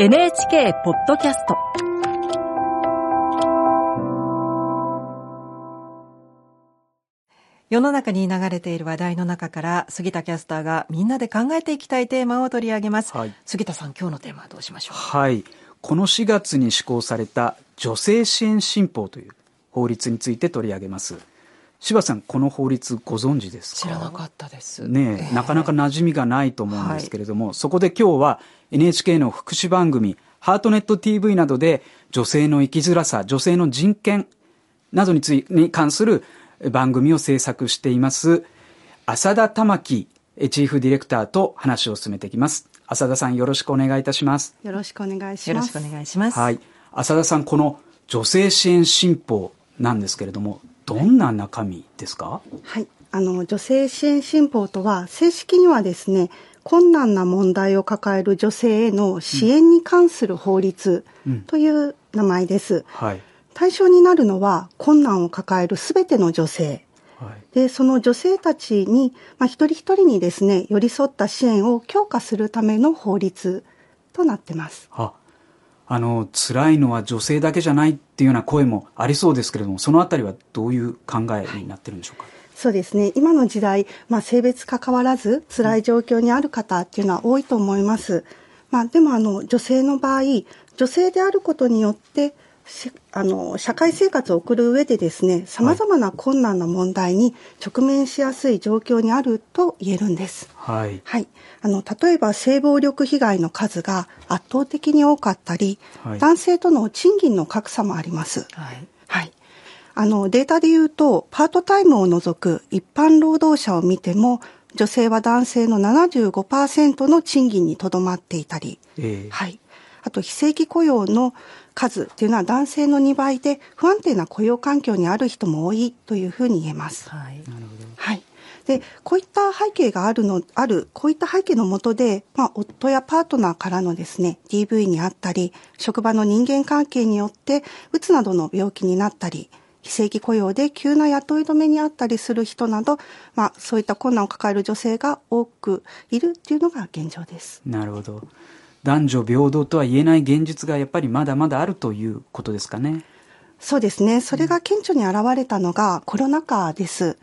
NHK ポッドキャスト。世の中に流れている話題の中から杉田キャスターがみんなで考えていきたいテーマを取り上げます、はい、杉田さん今日のテーマはどうしましょう？はい。この4月に施行された女性支援新法という法律について取り上げます柴さんこの法律ご存知ですか？知らなかったです。ね、えー、なかなか馴染みがないと思うんですけれども、はい、そこで今日は NHK の福祉番組ハートネット TV などで女性の生きづらさ女性の人権などについに関する番組を制作しています浅田玉樹チーフディレクターと話を進めていきます。浅田さんよろしくお願いいたします。よろしくお願いします。よろしくお願いします。はい。浅田さんこの女性支援新法なんですけれどもどんな中身ですか？はいあの女性支援新法とは正式にはですね困難な問題を抱える女性への支援に関する法律という名前です。うんはい、対象になるのは困難を抱えるすべての女性。はい、で、その女性たちに、まあ、一人一人にですね、寄り添った支援を強化するための法律となってます。あ、あの、辛いのは女性だけじゃないっていうような声もありそうですけれども、そのあたりはどういう考えになってるんでしょうか、はいそうですね。今の時代、まあ、性別関わらず辛い状況にある方っていうのは多いと思います。まあ、でもあの、女性の場合、女性であることによって、あの、社会生活を送る上でですね、様々な困難な問題に直面しやすい状況にあると言えるんです。はい。はい。あの、例えば性暴力被害の数が圧倒的に多かったり、はい、男性との賃金の格差もあります。はい。はい。あの、データで言うと、パートタイムを除く一般労働者を見ても、女性は男性の75%の賃金にとどまっていたり、えー、はい。あと、非正規雇用の数っていうのは男性の2倍で不安定な雇用環境にある人も多いというふうに言えます。はい。なるほど。はい。で、こういった背景があるの、ある、こういった背景のもとで、まあ、夫やパートナーからのですね、DV にあったり、職場の人間関係によって、うつなどの病気になったり、非正規雇用で急な雇い止めにあったりする人など、まあ、そういった困難を抱える女性が多くいるっていうのが現状です。なるほど。男女平等とは言えない現実がやっぱりまだまだあるということですかね。そうですね。それが顕著に現れたのがコロナ禍です。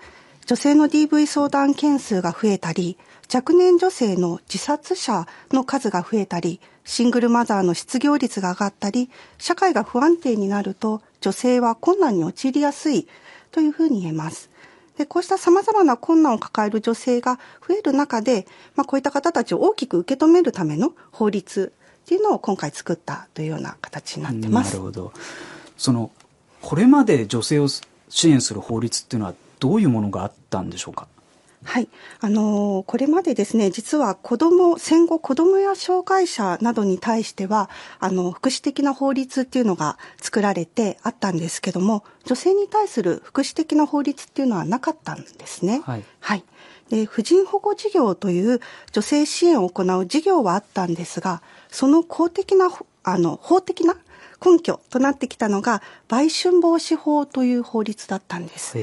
女性の DV 相談件数が増えたり、若年女性の自殺者の数が増えたり、シングルマザーの失業率が上がったり、社会が不安定になると、女性は困難に陥りやすいというふうに言えます。で、こうした様々な困難を抱える女性が増える中で、まあ、こういった方たちを大きく受け止めるための法律っていうのを今回作ったというような形になってます。なるほど。その、これまで女性を支援する法律っていうのはどういうものがあったんでしょうか？はい。あのー、これまでですね、実は子供、戦後子供や障害者などに対しては、あの、福祉的な法律っていうのが作られてあったんですけども、女性に対する福祉的な法律っていうのはなかったんですね。はい。はい。で、婦人保護事業という女性支援を行う事業はあったんですが、その公的な、あの、法的な根拠となってきたのが、売春防止法という法律だったんです。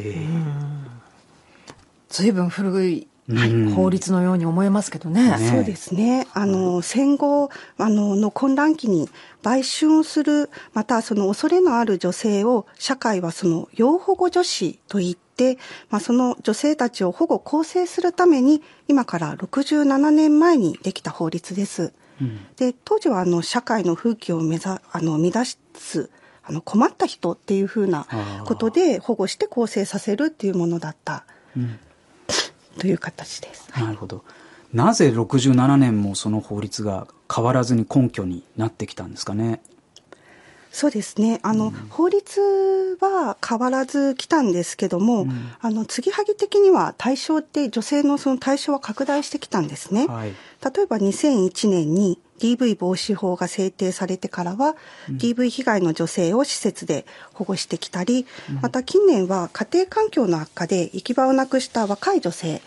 随分古いはい、法律のように思えますけどね。ねそうですね。あの、戦後、あの、の混乱期に売春をする、またその恐れのある女性を、社会はその、養保護女子と言って、まあ、その女性たちを保護構成するために、今から67年前にできた法律です。うん、で、当時はあの、社会の風紀を目ざ、あの、乱す、あの、困った人っていうふうなことで保護して構成させるっていうものだった。うんという形です。なるほど。なぜ67年もその法律が変わらずに根拠になってきたんですかね？そうですね。あの、うん、法律は変わらず来たんですけども、うん、あの、継ぎはぎ的には対象って女性のその対象は拡大してきたんですね。はい、例えば2001年に DV 防止法が制定されてからは、うん、DV 被害の女性を施設で保護してきたり、また近年は家庭環境の悪化で行き場をなくした若い女性、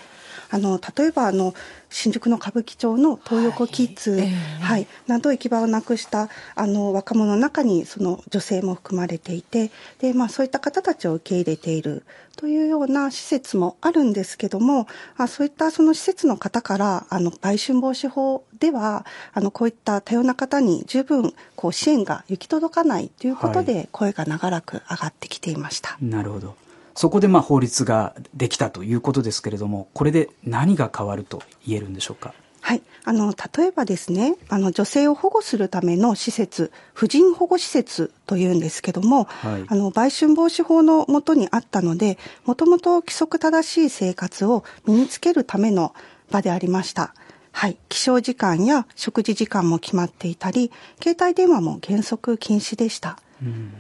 あの例えばあの新宿の歌舞伎町の東横キッズ、はい、はい、など行き場をなくしたあの若者の中にその女性も含まれていてで、まあ、そういった方たちを受け入れているというような施設もあるんですけどもあそういったその施設の方からあの売春防止法ではあのこういった多様な方に十分こう支援が行き届かないということで声が長らく上がってきていました。はい、なるほどそこでまあ法律ができたということですけれども、これで何が変わると言えるんでしょうか？はい。あの、例えばですね、あの、女性を保護するための施設、婦人保護施設というんですけども、はい、あの、売春防止法のもとにあったので、もともと規則正しい生活を身につけるための場でありました。はい。起床時間や食事時間も決まっていたり、携帯電話も原則禁止でした。うん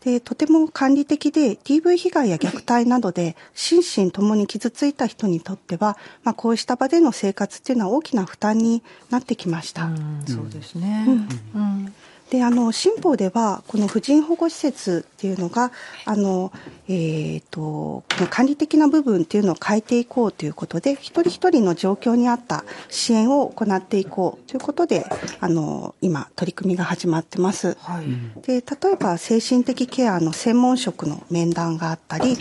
で、とても管理的で DV 被害や虐待などで心身ともに傷ついた人にとっては、まあ、こうした場での生活っていうのは大きな負担になってきました。うそうですね。うん、うんであの新法ではこの婦人保護施設っていうのがあの、えーと、この管理的な部分っていうのを変えていこうということで一人一人の状況に合った支援を行っていこうということであの今取り組みが始まってます。はい、で例えば精神的ケアの専門職の面談があったり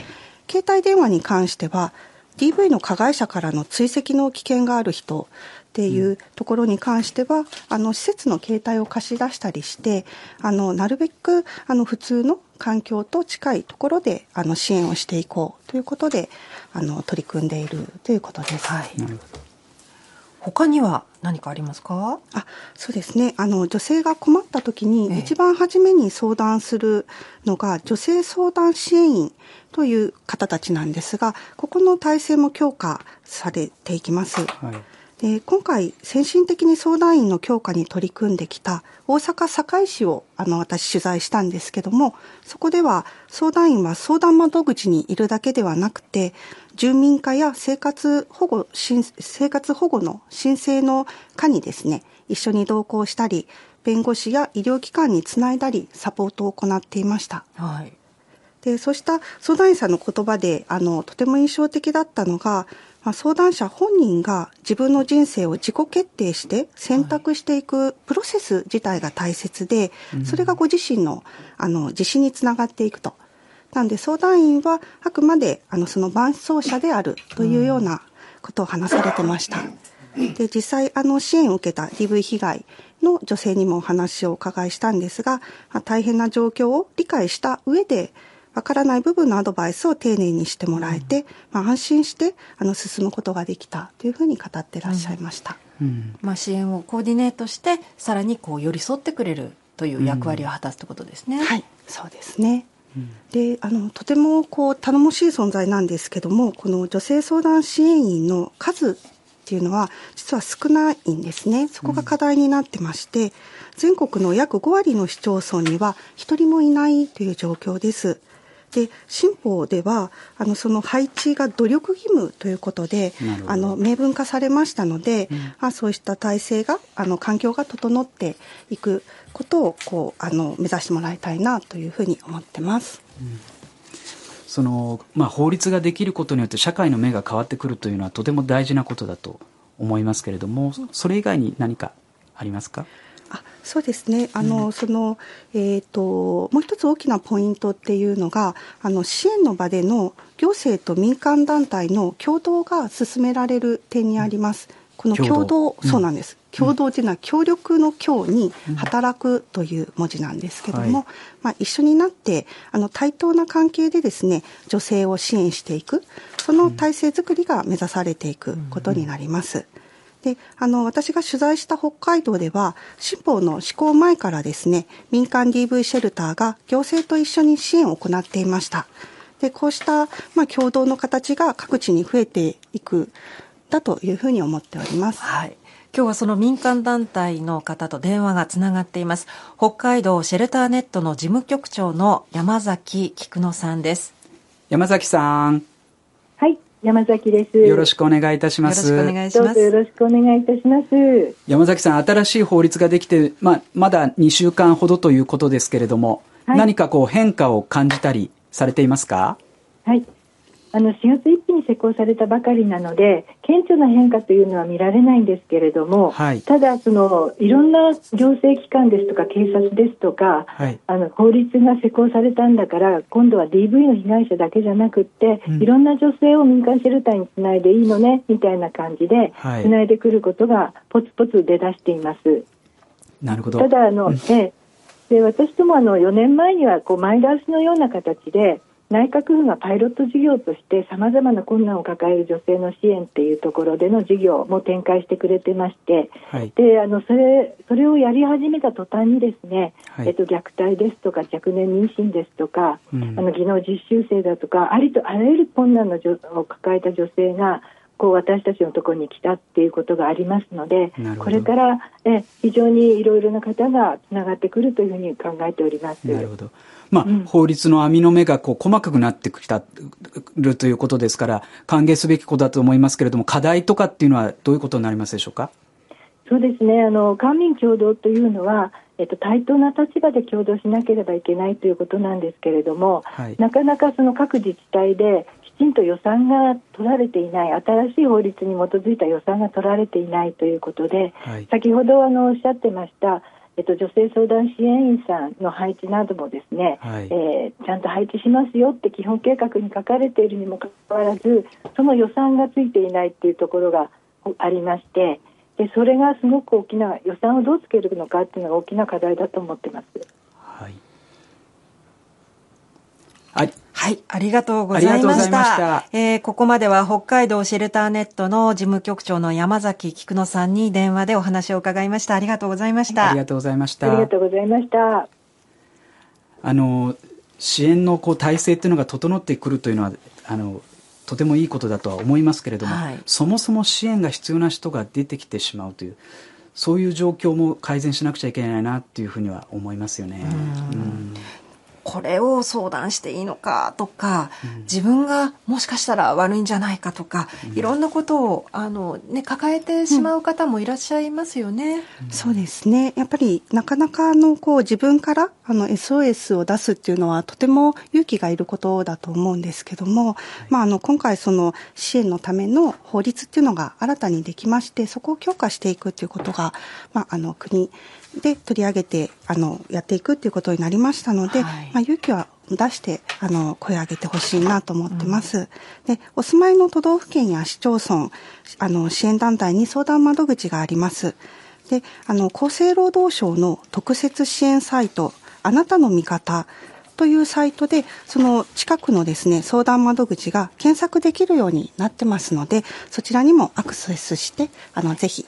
携帯電話に関しては DV の加害者からの追跡の危険がある人っていうところに関しては、あの施設の携帯を貸し出したりしてあのなるべくあの普通の環境と近いところであの支援をしていこうということであの取り組んでいるということです。はい、他には何かありますか？あそうですね。あの女性が困った時に一番初めに相談するのが、女性相談支援員という方たちなんですがここの体制も強化されていきます。はいで今回先進的に相談員の強化に取り組んできた大阪堺市をあの私取材したんですけどもそこでは相談員は相談窓口にいるだけではなくて住民課や生活保護生活保護の申請の課にですね一緒に同行したり弁護士や医療機関につないだりサポートを行っていました。はいでそうした相談員さんの言葉であのとても印象的だったのがまあ、相談者本人が自分の人生を自己決定して選択していくプロセス自体が大切で、それがご自身のあの自信につながっていくと。なんで相談員はあくまであのその伴走者であるというようなことを話されてました。で実際あの支援を受けた DV 被害の女性にもお話をお伺いしたんですが、まあ、大変な状況を理解した上でわからない部分のアドバイスを丁寧にしてもらえて、まあ、安心してあの進むことができたというふうに語ってらっしゃいました、うん、まあ、支援をコーディネートしてさらにこう寄り添ってくれるという役割を果たすということですね。はい。そうですね。であのとてもこう頼もしい存在なんですけどもこの女性相談支援員の数っていうのは実は少ないんですね。そこが課題になってまして、全国の約5割の市町村には1人もいないという状況です。で新法ではあのその配置が努力義務ということであの明文化されましたので、うん、あそうした体制があの環境が整っていくことをこうあの目指してもらいたいなというふうに思ってます。うん。そのまあ、法律ができることによって社会の目が変わってくるというのはとても大事なことだと思いますけれどもそれ以外に何かありますか？あそうですね。あの、うん、そのえーと、もう一つ大きなポイントっていうのがあの支援の場での行政と民間団体の共同が進められる点にあります。この共同、うん、そうなんです。共同というのは協力の協に働くという文字なんですけども、うんはい、まあ、一緒になってあの対等な関係でですね女性を支援していく。その体制づくりが目指されていくことになります。であの私が取材した北海道では新法の施行前からですね民間 DV シェルターが行政と一緒に支援を行っていましたでこうした、まあ、共同の形が各地に増えていくだというふうに思っております。はい今日はその民間団体の方と電話がつながっています。北海道シェルターネットの事務局長の山崎菊野さんです。山崎さん。山崎です。よろしくお願いいたします。よろしくお願いします。よろしくお願いいたします。山崎さん、新しい法律ができて、まあ、まだ2週間ほどということですけれども、はい、何かこう変化を感じたりされていますか？はい。あの4月1日に施行されたばかりなので顕著な変化というのは見られないんですけれども、はい、ただそのいろんな行政機関ですとか警察ですとか、はい、あの法律が施行されたんだから今度は DV の被害者だけじゃなくって、うん、いろんな女性を民間シェルターにつないでいいのねみたいな感じで、はい、つないでくることがポツポツ出だしています。なるほど。ただあの、うで私どもあの4年前にはこう前倒しのような形で内閣府がパイロット事業としてさまざまな困難を抱える女性の支援っていうところでの事業も展開してくれてまして、はい、であのそれそれをやり始めた途端にですね、はい、えっと、虐待ですとか若年妊娠ですとか、うん、あの技能実習生だとかありとあらゆる困難のを抱えた女性がこう私たちのところに来たっていうことがありますのでこれからえ非常にいろいろな方がつながってくるというふうに考えております。なるほどまあ、うん、法律の網の目がこう細かくなってきたるということですから、歓迎すべきことだと思いますけれども、課題とかっていうのはどういうことになりますでしょうか？そうですね。あの官民共同というのは、えっと、対等な立場で共同しなければいけないということなんですけれども、はい、なかなかその各自治体できちんと予算が取られていない、新しい法律に基づいた予算が取られていないということで、はい、先ほどあのおっしゃってました、えっと、女性相談支援員さんの配置などもですね、はい、えー、ちゃんと配置しますよって基本計画に書かれているにもかかわらずその予算がついていないっていうところがありましてでそれがすごく大きな予算をどうつけるのかっていうのが大きな課題だと思ってます。はいはい。はい、ありがとうございました。したえー、ここまでは北海道シェルターネットの事務局長の山崎菊野さんに電話でお話を伺いました。ありがとうございました。ありがとうございました。ありがとうございました。あの、支援のこう体制っていうのが整ってくるというのは、あの、とてもいいことだとは思いますけれども、はい、そもそも支援が必要な人が出てきてしまうという、そういう状況も改善しなくちゃいけないなっていうふうには思いますよね。うんこれを相談していいのかとか、うん、自分がもしかしたら悪いんじゃないかとか、うん、いろんなことをあの、ね、抱えてしまう方もいらっしゃいますよね。うん、そうですね。やっぱりなかなかあのこう自分からあの SOS を出すっていうのはとても勇気がいることだと思うんですけども、はい、まあ、あの今回その支援のための法律っていうのが新たにできましてそこを強化していくっていうことが、まあ、あの国で取り上げてあのやっていくっていうことになりましたので、はい、まあ、勇気は出してあの声を上げてほしいなと思ってます、うん、でお住まいの都道府県や市町村あの支援団体に相談窓口があります。であの厚生労働省の特設支援サイトあなたの味方というサイトで、その近くのですね、相談窓口が検索できるようになってますので、そちらにもアクセスして、あの、ぜひ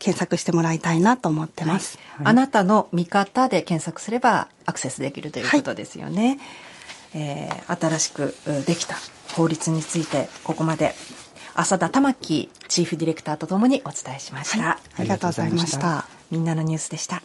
検索してもらいたいなと思ってます。はい、あなたの見方で検索すればアクセスできるということですよね。はい、えー、新しくできた法律について、ここまで浅田玉木チーフディレクターとともにお伝えしました、はい、ありがとうございました。みんなのニュースでした。